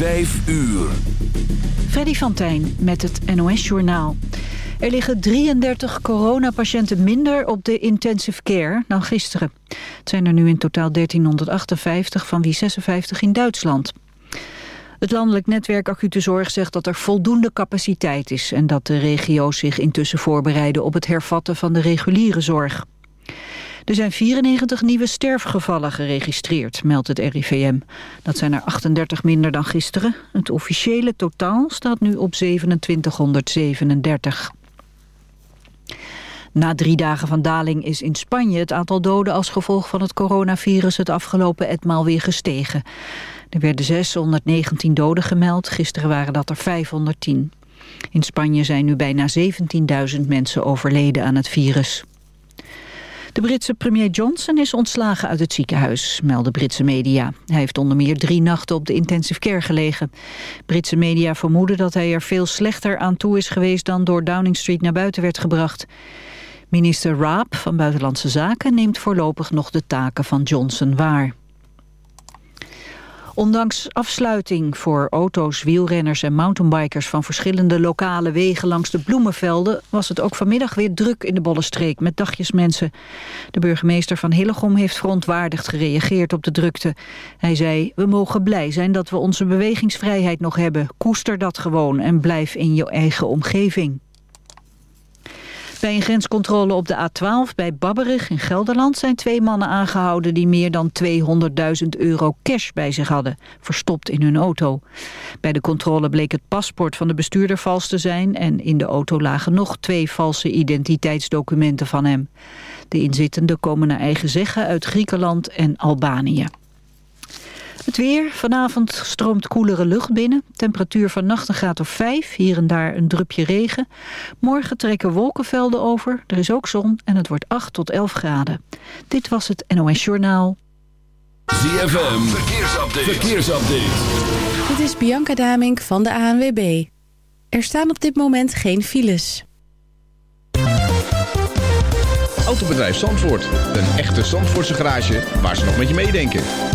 5 uur. Freddy van Tijn met het NOS-journaal. Er liggen 33 coronapatiënten minder op de intensive care dan gisteren. Het zijn er nu in totaal 1358, van wie 56 in Duitsland. Het landelijk netwerk acute zorg zegt dat er voldoende capaciteit is... en dat de regio's zich intussen voorbereiden op het hervatten van de reguliere zorg. Er zijn 94 nieuwe sterfgevallen geregistreerd, meldt het RIVM. Dat zijn er 38 minder dan gisteren. Het officiële totaal staat nu op 2737. Na drie dagen van daling is in Spanje het aantal doden als gevolg van het coronavirus het afgelopen etmaal weer gestegen. Er werden 619 doden gemeld, gisteren waren dat er 510. In Spanje zijn nu bijna 17.000 mensen overleden aan het virus. De Britse premier Johnson is ontslagen uit het ziekenhuis, melden Britse media. Hij heeft onder meer drie nachten op de intensive care gelegen. Britse media vermoeden dat hij er veel slechter aan toe is geweest... dan door Downing Street naar buiten werd gebracht. Minister Raab van Buitenlandse Zaken neemt voorlopig nog de taken van Johnson waar. Ondanks afsluiting voor auto's, wielrenners en mountainbikers van verschillende lokale wegen langs de bloemenvelden was het ook vanmiddag weer druk in de Bollenstreek met dagjesmensen. De burgemeester van Hillegom heeft verontwaardigd gereageerd op de drukte. Hij zei, we mogen blij zijn dat we onze bewegingsvrijheid nog hebben. Koester dat gewoon en blijf in je eigen omgeving. Bij een grenscontrole op de A12 bij Babberig in Gelderland zijn twee mannen aangehouden die meer dan 200.000 euro cash bij zich hadden, verstopt in hun auto. Bij de controle bleek het paspoort van de bestuurder vals te zijn en in de auto lagen nog twee valse identiteitsdocumenten van hem. De inzittenden komen naar eigen zeggen uit Griekenland en Albanië. Het weer. Vanavond stroomt koelere lucht binnen. Temperatuur van nacht een graad of 5. Hier en daar een drupje regen. Morgen trekken wolkenvelden over. Er is ook zon en het wordt 8 tot 11 graden. Dit was het NOS Journaal. ZFM. Verkeersupdate. Verkeersupdate. Dit is Bianca Damink van de ANWB. Er staan op dit moment geen files. Autobedrijf Zandvoort. Een echte Zandvoortse garage waar ze nog met je meedenken.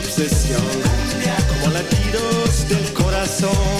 obsesión, como latidos del corazón.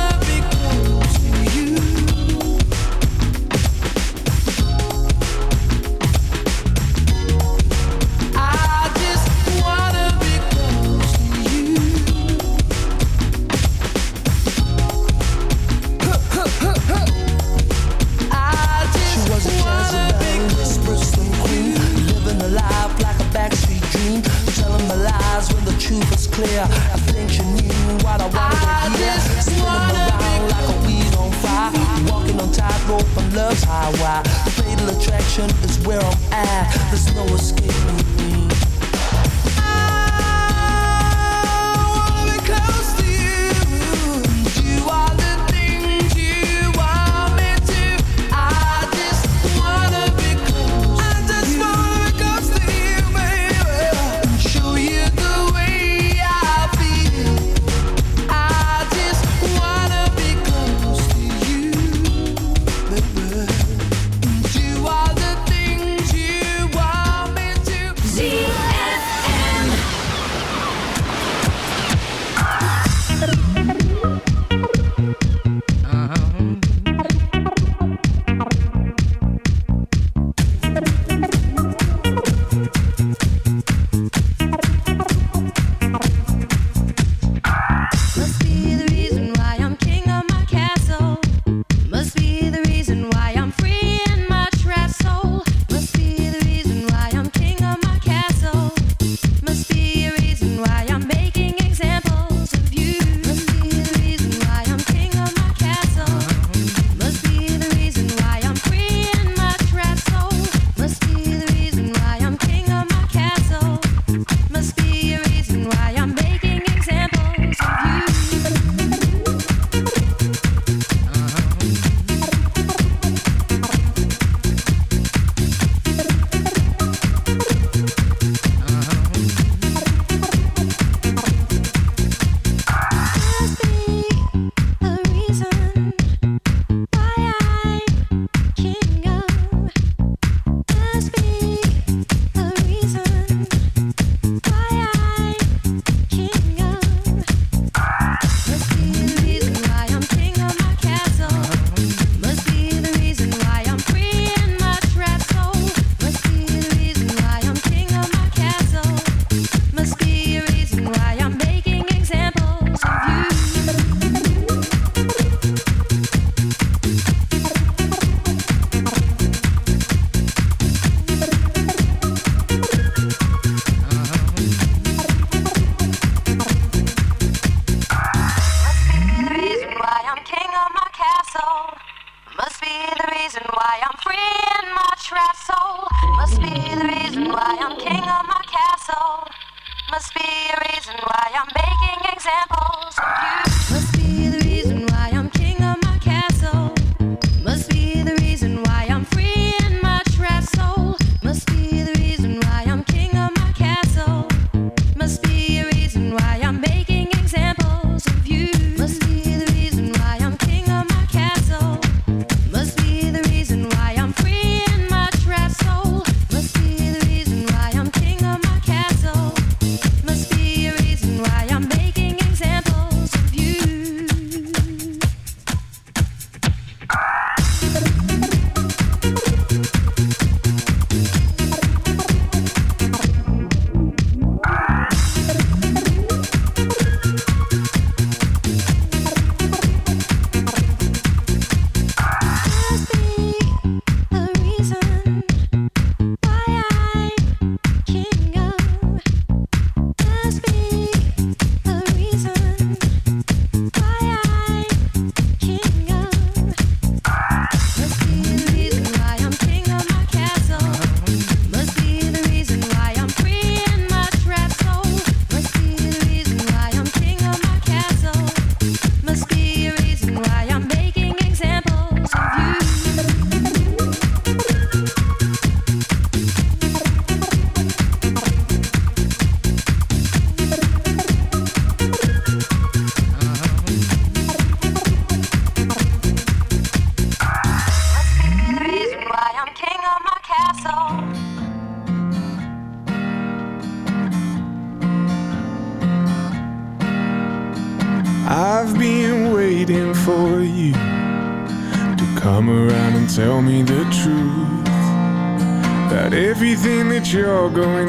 The fatal attraction is where I'm at.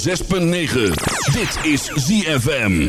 106.9. Dit is ZFM.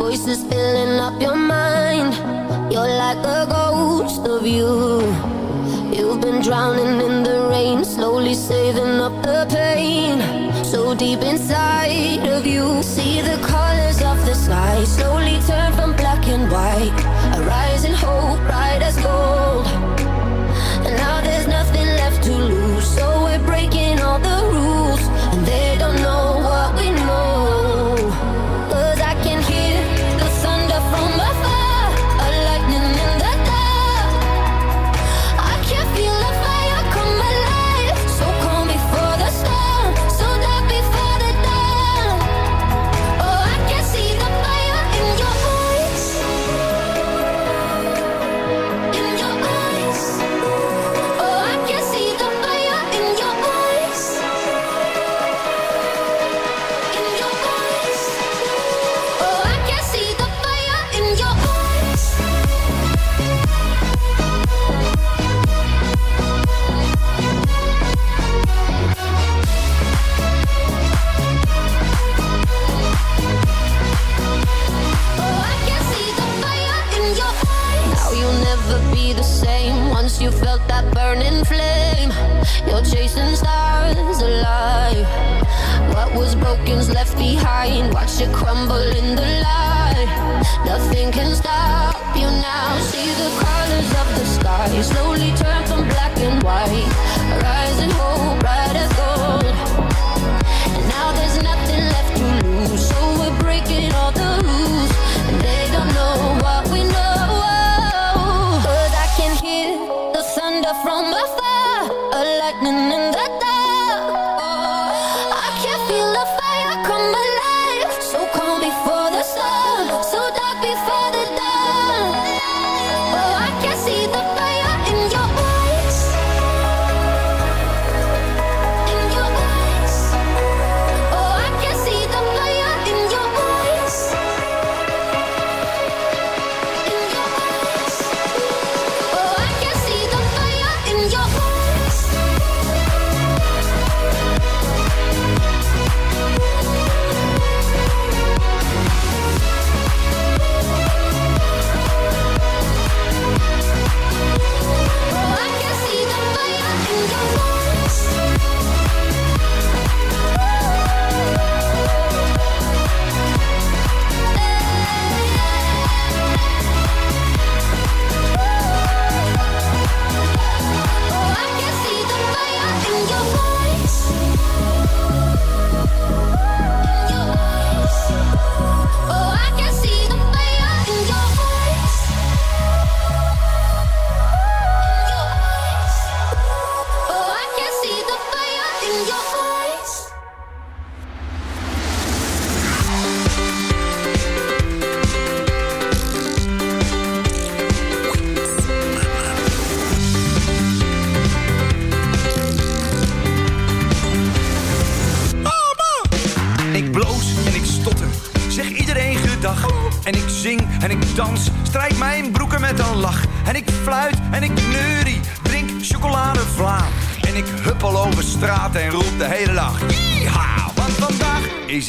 Voices filling up your mind. You're like a ghost of you. You've been drowning in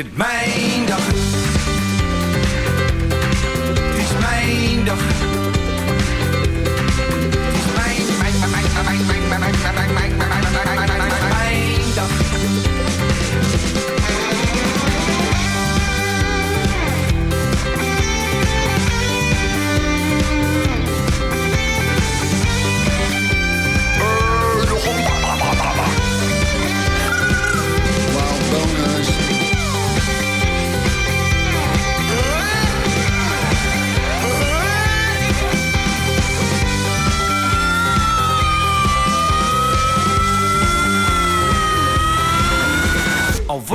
it mine?